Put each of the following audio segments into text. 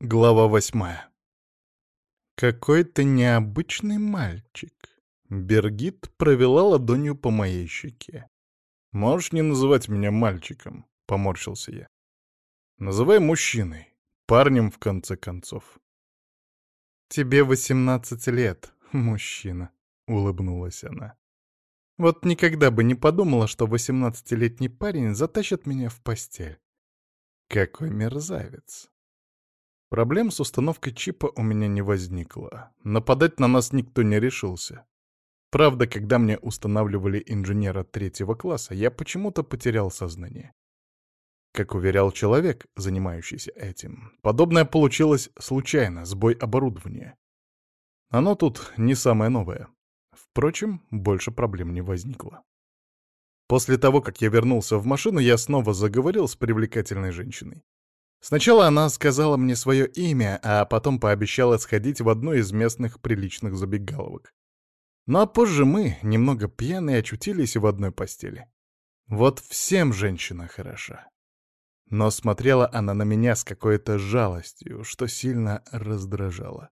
Глава восьмая. «Какой ты необычный мальчик!» Бергит провела ладонью по моей щеке. «Можешь не называть меня мальчиком», — поморщился я. «Называй мужчиной, парнем в конце концов». «Тебе восемнадцать лет, мужчина», — улыбнулась она. «Вот никогда бы не подумала, что восемнадцатилетний парень затащит меня в постель. Какой мерзавец!» Проблем с установкой чипа у меня не возникло. Нападать на нас никто не решился. Правда, когда мне устанавливали инженера третьего класса, я почему-то потерял сознание. Как уверял человек, занимающийся этим, подобное получилось случайно, сбой оборудования. Оно тут не самое новое. Впрочем, больше проблем не возникло. После того, как я вернулся в машину, я снова заговорил с привлекательной женщиной. Сначала она сказала мне свое имя, а потом пообещала сходить в одну из местных приличных забегаловок. Ну а позже мы, немного пьяные, очутились в одной постели. Вот всем женщина хороша. Но смотрела она на меня с какой-то жалостью, что сильно раздражало.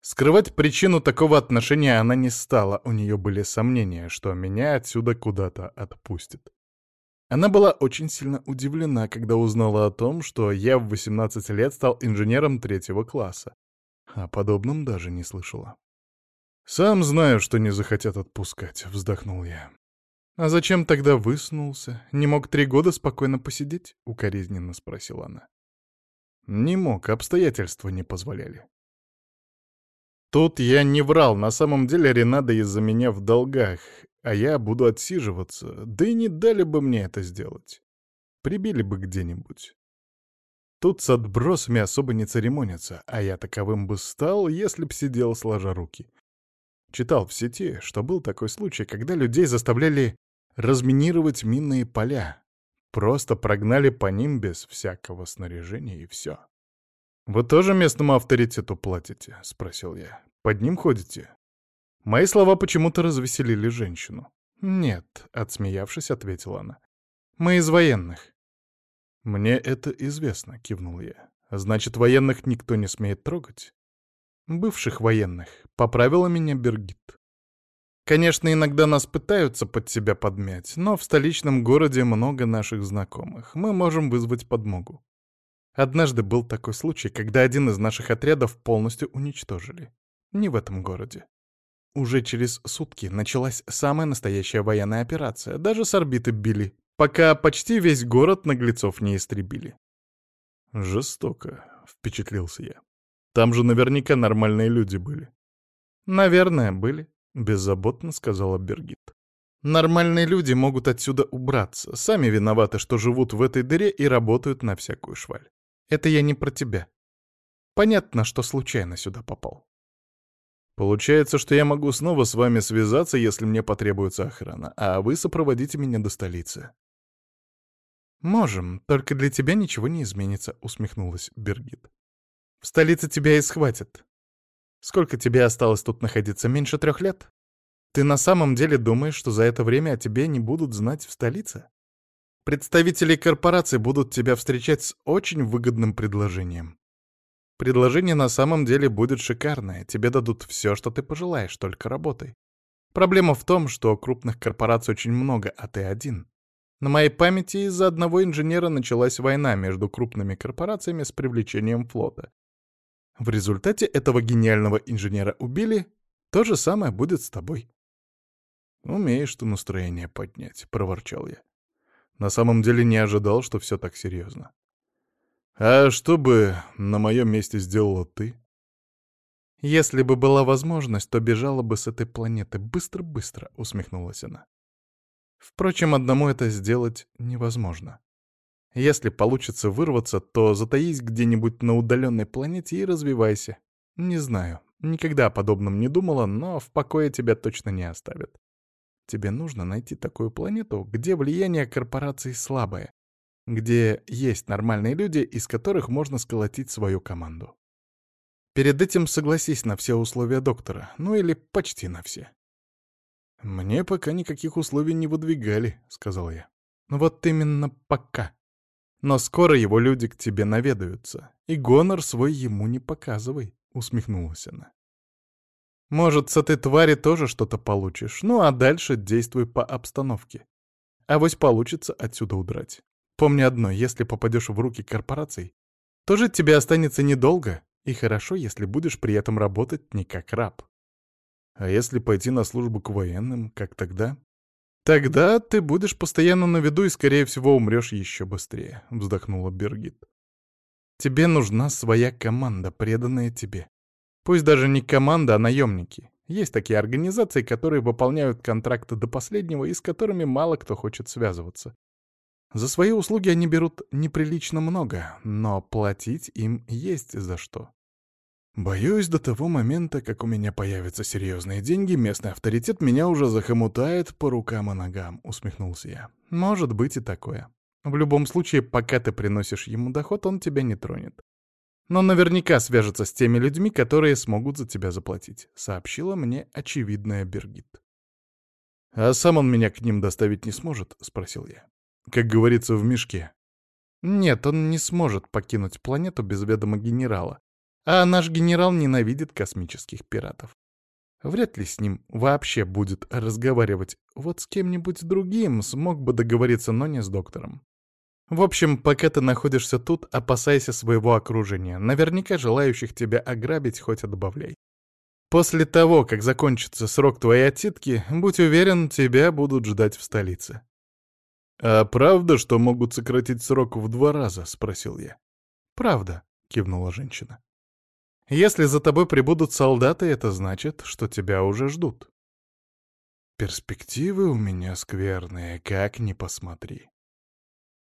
Скрывать причину такого отношения она не стала, у нее были сомнения, что меня отсюда куда-то отпустят. Она была очень сильно удивлена, когда узнала о том, что я в 18 лет стал инженером третьего класса. О подобном даже не слышала. «Сам знаю, что не захотят отпускать», — вздохнул я. «А зачем тогда высунулся? Не мог три года спокойно посидеть?» — укоризненно спросила она. «Не мог, обстоятельства не позволяли». Тут я не врал, на самом деле Ренада из-за меня в долгах, а я буду отсиживаться, да и не дали бы мне это сделать. Прибили бы где-нибудь. Тут с отбросами особо не церемонятся, а я таковым бы стал, если б сидел сложа руки. Читал в сети, что был такой случай, когда людей заставляли разминировать минные поля. Просто прогнали по ним без всякого снаряжения и все. «Вы тоже местному авторитету платите?» — спросил я. «Под ним ходите?» Мои слова почему-то развеселили женщину. «Нет», — отсмеявшись, ответила она. «Мы из военных». «Мне это известно», — кивнул я. «Значит, военных никто не смеет трогать?» «Бывших военных», — поправила меня Бергит. «Конечно, иногда нас пытаются под себя подмять, но в столичном городе много наших знакомых. Мы можем вызвать подмогу. Однажды был такой случай, когда один из наших отрядов полностью уничтожили. Не в этом городе. Уже через сутки началась самая настоящая военная операция, даже с орбиты били, пока почти весь город наглецов не истребили. «Жестоко», — впечатлился я. «Там же наверняка нормальные люди были». «Наверное, были», — беззаботно сказала Бергит. «Нормальные люди могут отсюда убраться, сами виноваты, что живут в этой дыре и работают на всякую шваль. Это я не про тебя. Понятно, что случайно сюда попал. Получается, что я могу снова с вами связаться, если мне потребуется охрана, а вы сопроводите меня до столицы. «Можем, только для тебя ничего не изменится», — усмехнулась Бергит. «В столице тебя и схватят. Сколько тебе осталось тут находиться? Меньше трех лет? Ты на самом деле думаешь, что за это время о тебе не будут знать в столице? Представители корпораций будут тебя встречать с очень выгодным предложением. Предложение на самом деле будет шикарное, тебе дадут все, что ты пожелаешь, только работай. Проблема в том, что крупных корпораций очень много, а ты один. На моей памяти из-за одного инженера началась война между крупными корпорациями с привлечением флота. В результате этого гениального инженера убили, то же самое будет с тобой. «Умеешь ты настроение поднять», — проворчал я. На самом деле не ожидал, что все так серьезно. «А что бы на моем месте сделала ты?» «Если бы была возможность, то бежала бы с этой планеты быстро-быстро», — усмехнулась она. «Впрочем, одному это сделать невозможно. Если получится вырваться, то затаись где-нибудь на удаленной планете и развивайся. Не знаю, никогда о подобном не думала, но в покое тебя точно не оставят. Тебе нужно найти такую планету, где влияние корпораций слабое, где есть нормальные люди, из которых можно сколотить свою команду. Перед этим согласись на все условия доктора, ну или почти на все. «Мне пока никаких условий не выдвигали», — сказал я. «Ну вот именно пока. Но скоро его люди к тебе наведаются, и гонор свой ему не показывай», — усмехнулась она. «Может, с этой твари тоже что-то получишь, ну а дальше действуй по обстановке. А вось получится отсюда удрать. Помни одно, если попадешь в руки корпораций, то жить тебе останется недолго, и хорошо, если будешь при этом работать не как раб. А если пойти на службу к военным, как тогда? Тогда ты будешь постоянно на виду и, скорее всего, умрешь еще быстрее, вздохнула Бергит. Тебе нужна своя команда, преданная тебе. Пусть даже не команда, а наемники. Есть такие организации, которые выполняют контракты до последнего и с которыми мало кто хочет связываться. За свои услуги они берут неприлично много, но платить им есть за что. Боюсь, до того момента, как у меня появятся серьезные деньги, местный авторитет меня уже захомутает по рукам и ногам, усмехнулся я. Может быть и такое. В любом случае, пока ты приносишь ему доход, он тебя не тронет. Но наверняка свяжется с теми людьми, которые смогут за тебя заплатить, сообщила мне очевидная Бергит. «А сам он меня к ним доставить не сможет?» — спросил я как говорится, в мешке. Нет, он не сможет покинуть планету без ведома генерала. А наш генерал ненавидит космических пиратов. Вряд ли с ним вообще будет разговаривать. Вот с кем-нибудь другим смог бы договориться, но не с доктором. В общем, пока ты находишься тут, опасайся своего окружения. Наверняка желающих тебя ограбить хоть отбавляй. После того, как закончится срок твоей отсидки, будь уверен, тебя будут ждать в столице. «А правда, что могут сократить срок в два раза?» — спросил я. «Правда», — кивнула женщина. «Если за тобой прибудут солдаты, это значит, что тебя уже ждут». Перспективы у меня скверные, как ни посмотри.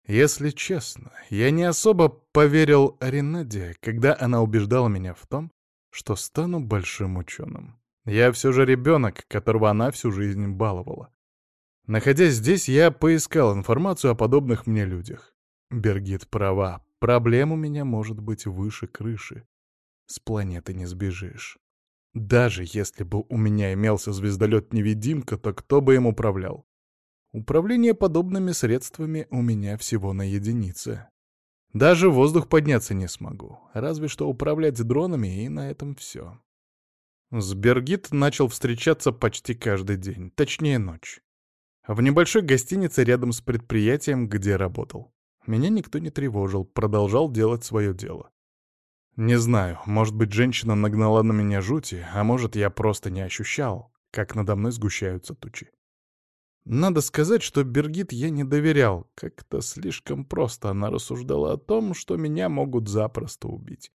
Если честно, я не особо поверил Ренаде, когда она убеждала меня в том, что стану большим ученым. Я все же ребенок, которого она всю жизнь баловала. Находясь здесь, я поискал информацию о подобных мне людях. Бергит права, проблем у меня может быть выше крыши. С планеты не сбежишь. Даже если бы у меня имелся звездолет-невидимка, то кто бы им управлял? Управление подобными средствами у меня всего на единице. Даже в воздух подняться не смогу, разве что управлять дронами, и на этом все. С Бергит начал встречаться почти каждый день, точнее ночь в небольшой гостинице рядом с предприятием, где работал. Меня никто не тревожил, продолжал делать свое дело. Не знаю, может быть, женщина нагнала на меня жути, а может, я просто не ощущал, как надо мной сгущаются тучи. Надо сказать, что Бергит я не доверял, как-то слишком просто она рассуждала о том, что меня могут запросто убить.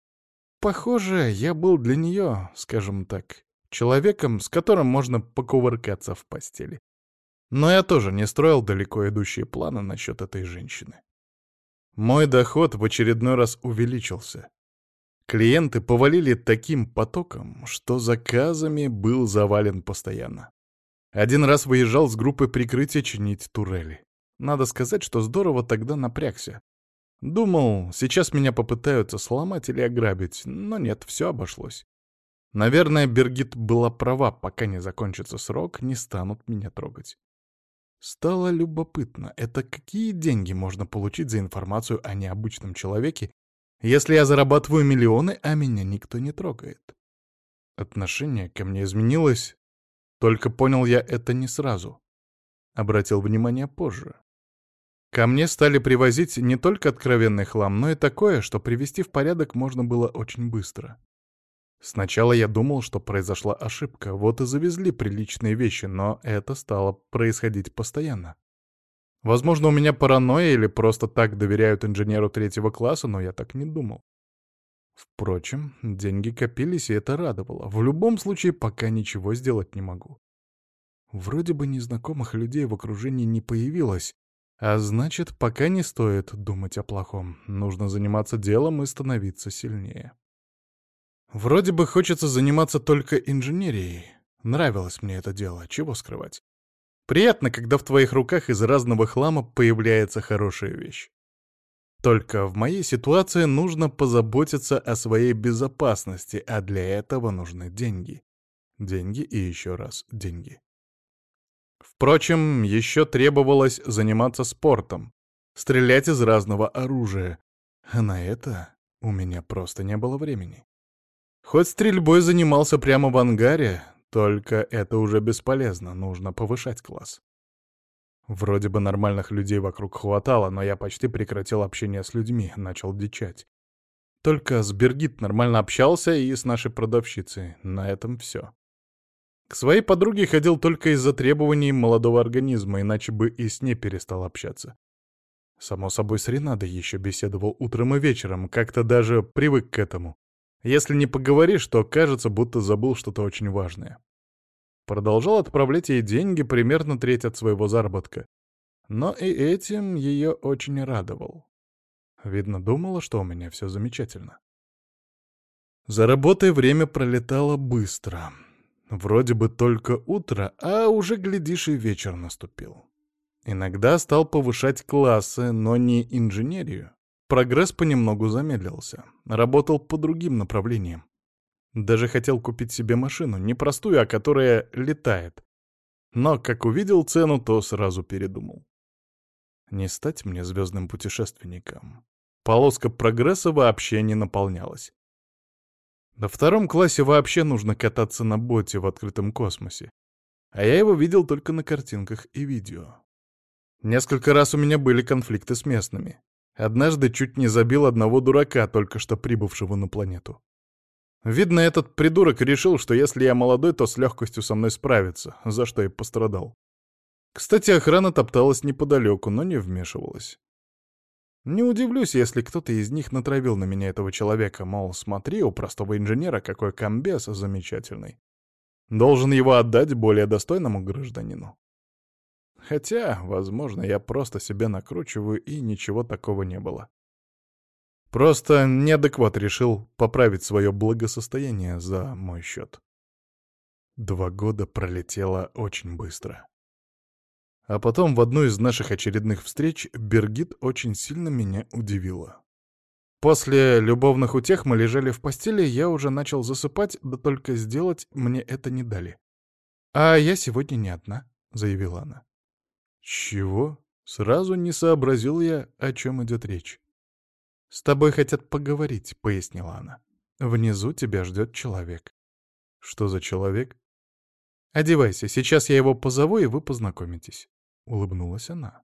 Похоже, я был для нее, скажем так, человеком, с которым можно покувыркаться в постели. Но я тоже не строил далеко идущие планы насчет этой женщины. Мой доход в очередной раз увеличился. Клиенты повалили таким потоком, что заказами был завален постоянно. Один раз выезжал с группы прикрытия чинить турели. Надо сказать, что здорово тогда напрягся. Думал, сейчас меня попытаются сломать или ограбить, но нет, все обошлось. Наверное, Бергит была права, пока не закончится срок, не станут меня трогать. Стало любопытно, это какие деньги можно получить за информацию о необычном человеке, если я зарабатываю миллионы, а меня никто не трогает? Отношение ко мне изменилось, только понял я это не сразу. Обратил внимание позже. Ко мне стали привозить не только откровенный хлам, но и такое, что привести в порядок можно было очень быстро. Сначала я думал, что произошла ошибка, вот и завезли приличные вещи, но это стало происходить постоянно. Возможно, у меня паранойя или просто так доверяют инженеру третьего класса, но я так не думал. Впрочем, деньги копились, и это радовало. В любом случае, пока ничего сделать не могу. Вроде бы незнакомых людей в окружении не появилось, а значит, пока не стоит думать о плохом. Нужно заниматься делом и становиться сильнее. Вроде бы хочется заниматься только инженерией. Нравилось мне это дело, чего скрывать. Приятно, когда в твоих руках из разного хлама появляется хорошая вещь. Только в моей ситуации нужно позаботиться о своей безопасности, а для этого нужны деньги. Деньги и еще раз деньги. Впрочем, еще требовалось заниматься спортом. стрелять из разного оружия. А на это у меня просто не было времени. Хоть стрельбой занимался прямо в ангаре, только это уже бесполезно, нужно повышать класс. Вроде бы нормальных людей вокруг хватало, но я почти прекратил общение с людьми, начал дичать. Только с Бергит нормально общался и с нашей продавщицей. На этом все. К своей подруге ходил только из-за требований молодого организма, иначе бы и с ней перестал общаться. Само собой, с Ренадой еще беседовал утром и вечером, как-то даже привык к этому. Если не поговоришь, то кажется, будто забыл что-то очень важное. Продолжал отправлять ей деньги, примерно треть от своего заработка. Но и этим ее очень радовал. Видно, думала, что у меня все замечательно. За работой время пролетало быстро. Вроде бы только утро, а уже, глядишь, и вечер наступил. Иногда стал повышать классы, но не инженерию. Прогресс понемногу замедлился. Работал по другим направлениям. Даже хотел купить себе машину, не простую, а которая летает. Но, как увидел цену, то сразу передумал. Не стать мне звездным путешественником. Полоска прогресса вообще не наполнялась. На втором классе вообще нужно кататься на боте в открытом космосе. А я его видел только на картинках и видео. Несколько раз у меня были конфликты с местными. Однажды чуть не забил одного дурака, только что прибывшего на планету. Видно, этот придурок решил, что если я молодой, то с легкостью со мной справится, за что и пострадал. Кстати, охрана топталась неподалеку, но не вмешивалась. Не удивлюсь, если кто-то из них натравил на меня этого человека, мол, смотри, у простого инженера какой комбез замечательный. Должен его отдать более достойному гражданину. Хотя, возможно, я просто себя накручиваю, и ничего такого не было. Просто неадекват решил поправить свое благосостояние за мой счет. Два года пролетело очень быстро. А потом в одну из наших очередных встреч Бергит очень сильно меня удивила. После любовных утех мы лежали в постели, я уже начал засыпать, да только сделать мне это не дали. «А я сегодня не одна», — заявила она. «Чего?» — сразу не сообразил я, о чем идет речь. «С тобой хотят поговорить», — пояснила она. «Внизу тебя ждет человек». «Что за человек?» «Одевайся, сейчас я его позову, и вы познакомитесь». — улыбнулась она.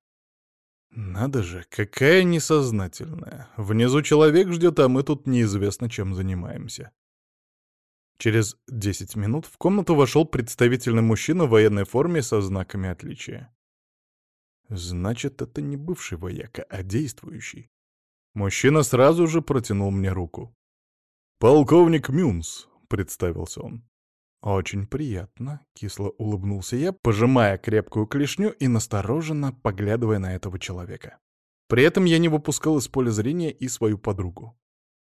«Надо же, какая несознательная. Внизу человек ждет, а мы тут неизвестно, чем занимаемся». Через десять минут в комнату вошел представительный мужчина в военной форме со знаками отличия. Значит, это не бывший вояка, а действующий. Мужчина сразу же протянул мне руку. «Полковник Мюнс», — представился он. «Очень приятно», — кисло улыбнулся я, пожимая крепкую клешню и настороженно поглядывая на этого человека. При этом я не выпускал из поля зрения и свою подругу.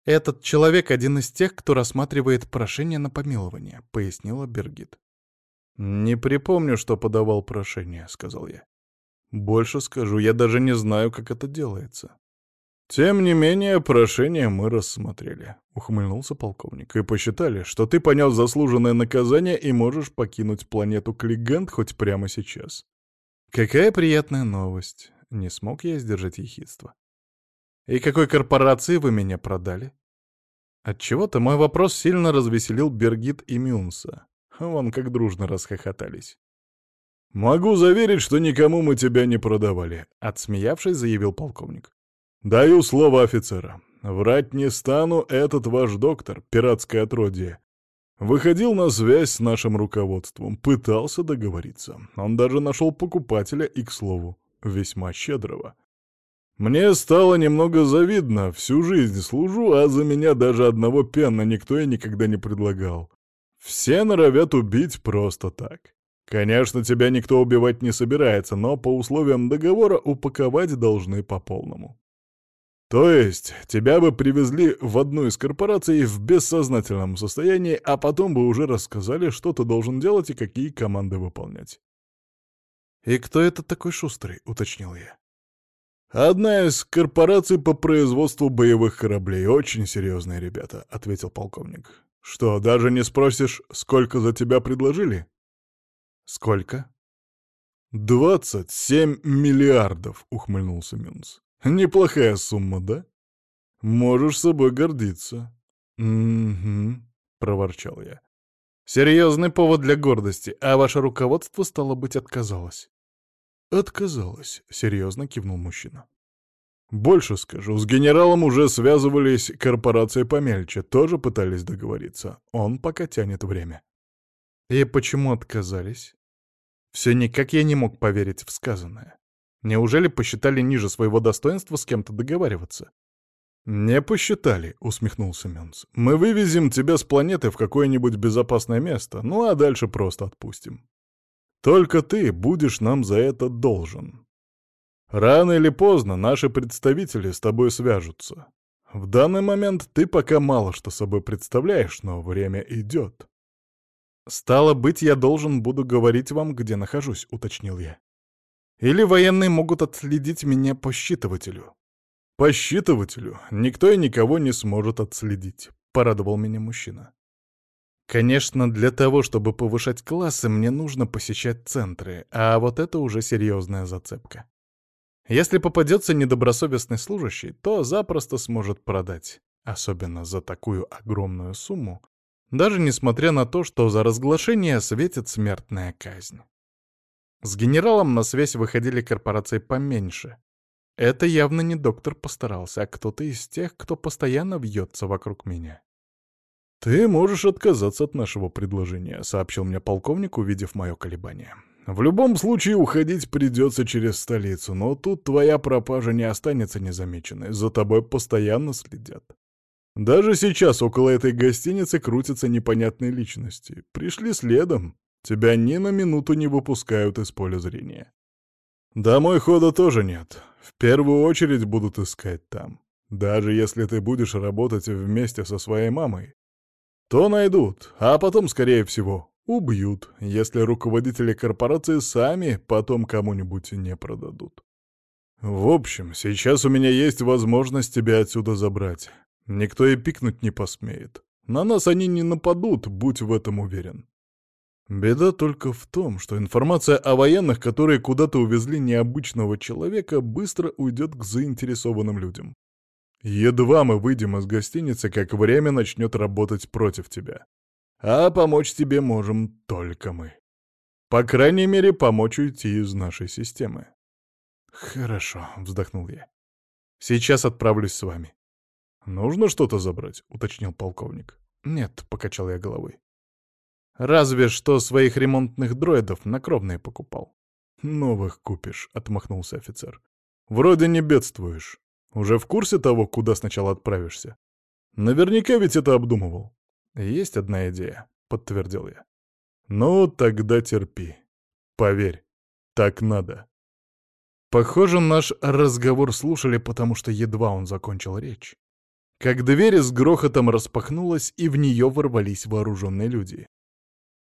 «Этот человек — один из тех, кто рассматривает прошение на помилование», — пояснила Бергит. «Не припомню, что подавал прошение», — сказал я. «Больше скажу, я даже не знаю, как это делается». «Тем не менее, прошение мы рассмотрели», — ухмыльнулся полковник, «и посчитали, что ты понес заслуженное наказание и можешь покинуть планету Клигант хоть прямо сейчас». «Какая приятная новость!» — не смог я сдержать ехидство. «И какой корпорации вы меня продали?» Отчего-то мой вопрос сильно развеселил Бергит и Мюнса. Вон как дружно расхохотались. «Могу заверить, что никому мы тебя не продавали», — отсмеявшись, заявил полковник. «Даю слово офицера. Врать не стану, этот ваш доктор, пиратское отродье. Выходил на связь с нашим руководством, пытался договориться. Он даже нашел покупателя и, к слову, весьма щедрого. Мне стало немного завидно, всю жизнь служу, а за меня даже одного пена никто и никогда не предлагал. Все норовят убить просто так. Конечно, тебя никто убивать не собирается, но по условиям договора упаковать должны по полному. То есть, тебя бы привезли в одну из корпораций в бессознательном состоянии, а потом бы уже рассказали, что ты должен делать и какие команды выполнять. «И кто это такой шустрый?» — уточнил я. «Одна из корпораций по производству боевых кораблей. Очень серьезные ребята», — ответил полковник. «Что, даже не спросишь, сколько за тебя предложили?» «Сколько?» «Двадцать семь миллиардов!» — ухмыльнулся Мюнс. «Неплохая сумма, да? Можешь собой гордиться». «Угу», — проворчал я. «Серьезный повод для гордости, а ваше руководство, стало быть, отказалось». «Отказалось», — серьезно кивнул мужчина. «Больше скажу, с генералом уже связывались корпорации помельче, тоже пытались договориться. Он пока тянет время». «И почему отказались?» Все никак я не мог поверить в сказанное. Неужели посчитали ниже своего достоинства с кем-то договариваться? «Не посчитали», — усмехнулся Мюнс. «Мы вывезем тебя с планеты в какое-нибудь безопасное место, ну а дальше просто отпустим. Только ты будешь нам за это должен. Рано или поздно наши представители с тобой свяжутся. В данный момент ты пока мало что собой представляешь, но время идет. «Стало быть, я должен буду говорить вам, где нахожусь», — уточнил я. «Или военные могут отследить меня по считывателю». «По считывателю никто и никого не сможет отследить», — порадовал меня мужчина. Конечно, для того, чтобы повышать классы, мне нужно посещать центры, а вот это уже серьезная зацепка. Если попадется недобросовестный служащий, то запросто сможет продать, особенно за такую огромную сумму, даже несмотря на то, что за разглашение светит смертная казнь. С генералом на связь выходили корпорации поменьше. Это явно не доктор постарался, а кто-то из тех, кто постоянно вьется вокруг меня. «Ты можешь отказаться от нашего предложения», — сообщил мне полковник, увидев мое колебание. «В любом случае уходить придется через столицу, но тут твоя пропажа не останется незамеченной, за тобой постоянно следят. Даже сейчас около этой гостиницы крутятся непонятные личности. Пришли следом, тебя ни на минуту не выпускают из поля зрения. Домой хода тоже нет, в первую очередь будут искать там. Даже если ты будешь работать вместе со своей мамой, то найдут, а потом, скорее всего, убьют, если руководители корпорации сами потом кому-нибудь не продадут. В общем, сейчас у меня есть возможность тебя отсюда забрать. Никто и пикнуть не посмеет. На нас они не нападут, будь в этом уверен. Беда только в том, что информация о военных, которые куда-то увезли необычного человека, быстро уйдет к заинтересованным людям. Едва мы выйдем из гостиницы, как время начнет работать против тебя. А помочь тебе можем только мы. По крайней мере, помочь уйти из нашей системы. Хорошо, вздохнул я. Сейчас отправлюсь с вами. Нужно что-то забрать, уточнил полковник. Нет, покачал я головой. Разве что своих ремонтных дроидов на кровные покупал. Новых купишь, отмахнулся офицер. Вроде не бедствуешь. Уже в курсе того, куда сначала отправишься? Наверняка ведь это обдумывал. Есть одна идея, подтвердил я. Ну, тогда терпи. Поверь, так надо. Похоже, наш разговор слушали, потому что едва он закончил речь. Как дверь с грохотом распахнулась, и в нее ворвались вооруженные люди.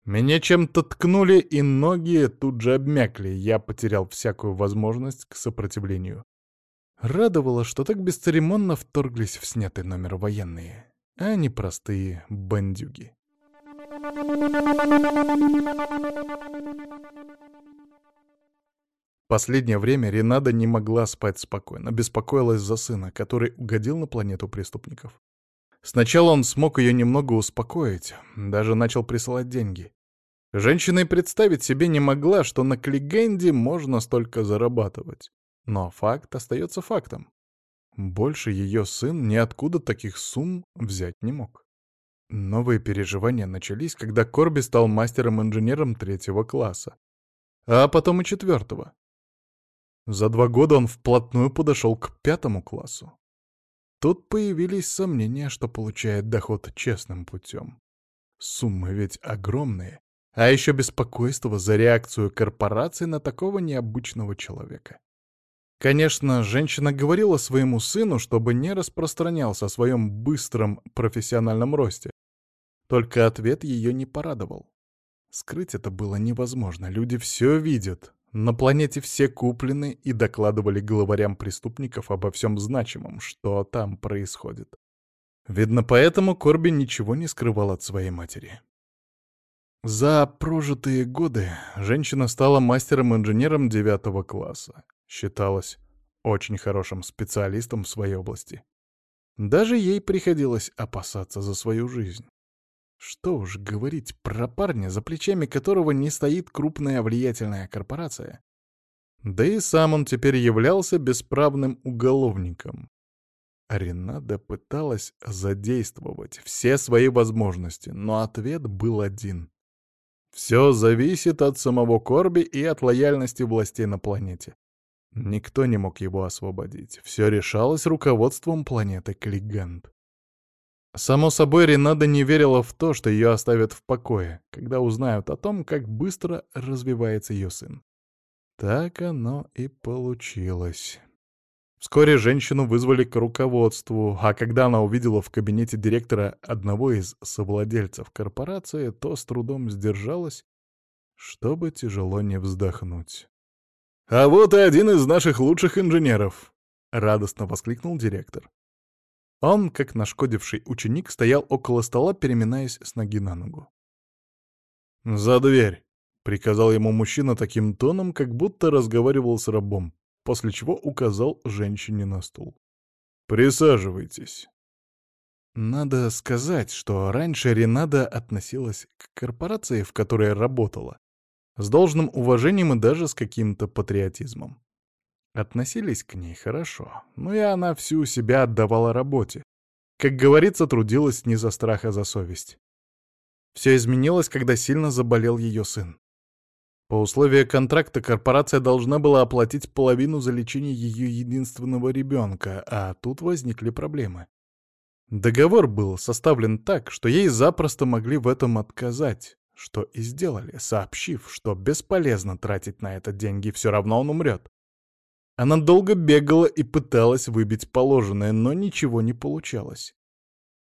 Меня чем-то ткнули, и ноги тут же обмякли, я потерял всякую возможность к сопротивлению. Радовало, что так бесцеремонно вторглись в снятый номер военные, а не простые бандюги. Последнее время Ренада не могла спать спокойно, беспокоилась за сына, который угодил на планету преступников. Сначала он смог ее немного успокоить, даже начал присылать деньги. Женщина и представить себе не могла, что на Клигенде можно столько зарабатывать. Но факт остается фактом. Больше ее сын ниоткуда таких сумм взять не мог. Новые переживания начались, когда Корби стал мастером-инженером третьего класса, а потом и четвертого. За два года он вплотную подошел к пятому классу. Тут появились сомнения, что получает доход честным путем. Суммы ведь огромные, а еще беспокойство за реакцию корпорации на такого необычного человека. Конечно, женщина говорила своему сыну, чтобы не распространялся о своем быстром профессиональном росте. Только ответ ее не порадовал. Скрыть это было невозможно, люди все видят. На планете все куплены и докладывали главарям преступников обо всем значимом, что там происходит. Видно, поэтому Корби ничего не скрывал от своей матери. За прожитые годы женщина стала мастером-инженером девятого класса. Считалась очень хорошим специалистом в своей области. Даже ей приходилось опасаться за свою жизнь. Что уж говорить про парня, за плечами которого не стоит крупная влиятельная корпорация. Да и сам он теперь являлся бесправным уголовником. Ренада пыталась задействовать все свои возможности, но ответ был один. Все зависит от самого Корби и от лояльности властей на планете. Никто не мог его освободить. Все решалось руководством планеты Клигант. Само собой, Ренада не верила в то, что ее оставят в покое, когда узнают о том, как быстро развивается ее сын. Так оно и получилось. Вскоре женщину вызвали к руководству, а когда она увидела в кабинете директора одного из совладельцев корпорации, то с трудом сдержалась, чтобы тяжело не вздохнуть. «А вот и один из наших лучших инженеров!» — радостно воскликнул директор. Он, как нашкодивший ученик, стоял около стола, переминаясь с ноги на ногу. «За дверь!» — приказал ему мужчина таким тоном, как будто разговаривал с рабом, после чего указал женщине на стул. «Присаживайтесь». Надо сказать, что раньше Ренада относилась к корпорации, в которой работала, с должным уважением и даже с каким-то патриотизмом. Относились к ней хорошо, но и она всю себя отдавала работе. Как говорится, трудилась не за страх, а за совесть. Все изменилось, когда сильно заболел ее сын. По условиям контракта корпорация должна была оплатить половину за лечение ее единственного ребенка, а тут возникли проблемы. Договор был составлен так, что ей запросто могли в этом отказать, что и сделали, сообщив, что бесполезно тратить на это деньги, все равно он умрет. Она долго бегала и пыталась выбить положенное, но ничего не получалось.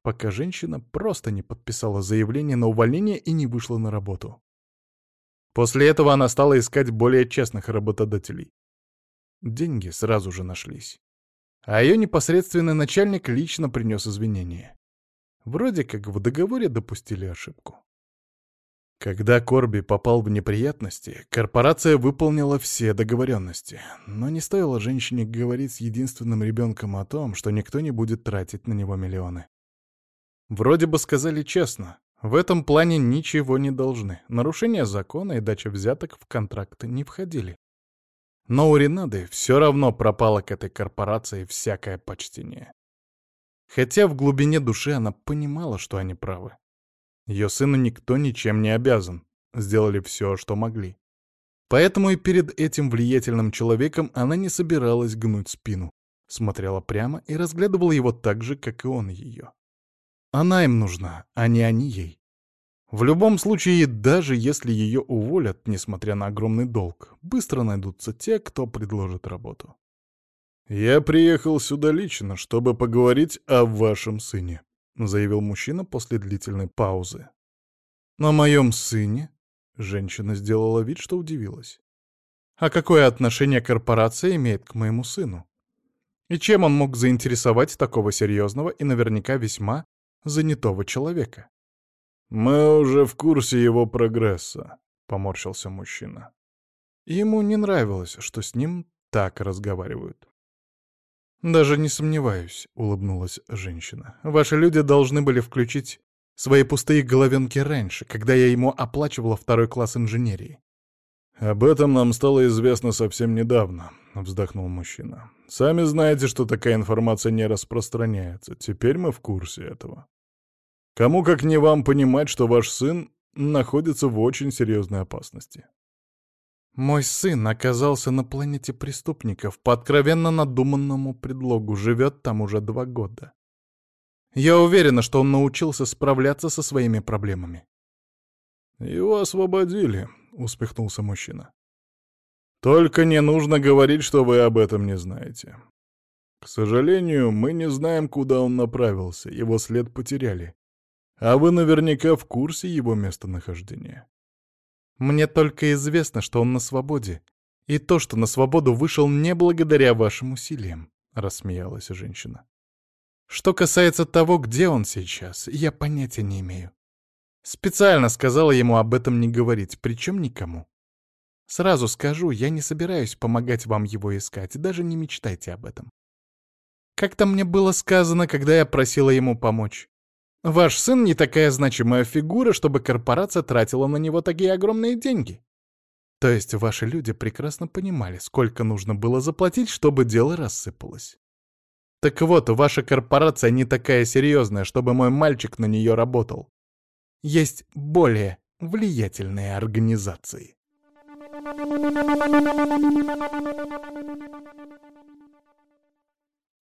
Пока женщина просто не подписала заявление на увольнение и не вышла на работу. После этого она стала искать более честных работодателей. Деньги сразу же нашлись. А ее непосредственный начальник лично принес извинения. Вроде как в договоре допустили ошибку. Когда Корби попал в неприятности, корпорация выполнила все договоренности, но не стоило женщине говорить с единственным ребенком о том, что никто не будет тратить на него миллионы. Вроде бы сказали честно, в этом плане ничего не должны, нарушение закона и дача взяток в контракты не входили. Но у Ренады все равно пропало к этой корпорации всякое почтение. Хотя в глубине души она понимала, что они правы. Ее сыну никто ничем не обязан. Сделали все, что могли. Поэтому и перед этим влиятельным человеком она не собиралась гнуть спину. Смотрела прямо и разглядывала его так же, как и он ее. Она им нужна, а не они ей. В любом случае, даже если ее уволят, несмотря на огромный долг, быстро найдутся те, кто предложит работу. «Я приехал сюда лично, чтобы поговорить о вашем сыне», — заявил мужчина после длительной паузы. «На моем сыне?» — женщина сделала вид, что удивилась. «А какое отношение корпорация имеет к моему сыну? И чем он мог заинтересовать такого серьезного и наверняка весьма занятого человека?» «Мы уже в курсе его прогресса», — поморщился мужчина. Ему не нравилось, что с ним так разговаривают. «Даже не сомневаюсь», — улыбнулась женщина. «Ваши люди должны были включить свои пустые головенки раньше, когда я ему оплачивала второй класс инженерии». «Об этом нам стало известно совсем недавно», — вздохнул мужчина. «Сами знаете, что такая информация не распространяется. Теперь мы в курсе этого. Кому как не вам понимать, что ваш сын находится в очень серьезной опасности». Мой сын оказался на планете преступников по откровенно надуманному предлогу, живет там уже два года. Я уверена, что он научился справляться со своими проблемами. «Его освободили», — успехнулся мужчина. «Только не нужно говорить, что вы об этом не знаете. К сожалению, мы не знаем, куда он направился, его след потеряли. А вы наверняка в курсе его местонахождения. Мне только известно, что он на свободе. И то, что на свободу вышел не благодаря вашим усилиям», — рассмеялась женщина. «Что касается того, где он сейчас, я понятия не имею. Специально сказала ему об этом не говорить, причем никому. Сразу скажу, я не собираюсь помогать вам его искать, даже не мечтайте об этом. Как-то мне было сказано, когда я просила ему помочь. Ваш сын не такая значимая фигура, чтобы корпорация тратила на него такие огромные деньги. То есть ваши люди прекрасно понимали, сколько нужно было заплатить, чтобы дело рассыпалось. Так вот, ваша корпорация не такая серьезная, чтобы мой мальчик на нее работал. Есть более влиятельные организации.